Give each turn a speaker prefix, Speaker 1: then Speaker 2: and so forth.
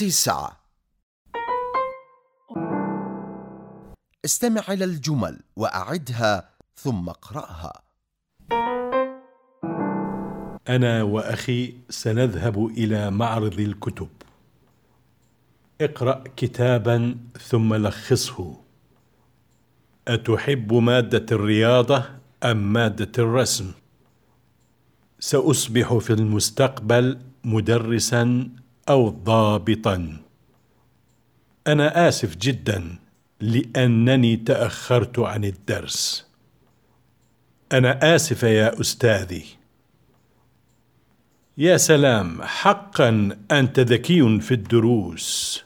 Speaker 1: تسعة استمع إلى الجمل وأعدها ثم اقرأها
Speaker 2: أنا وأخي سنذهب إلى معرض الكتب. اقرأ كتابا ثم لخصه. أتحب مادة الرياضة أم مادة الرسم؟ سأصبح في المستقبل مدرسا أو ضابطا. أنا آسف جدا لأنني تأخرت عن الدرس. أنا آسفة يا أستاذي. يا سلام حقا أنت ذكي في الدروس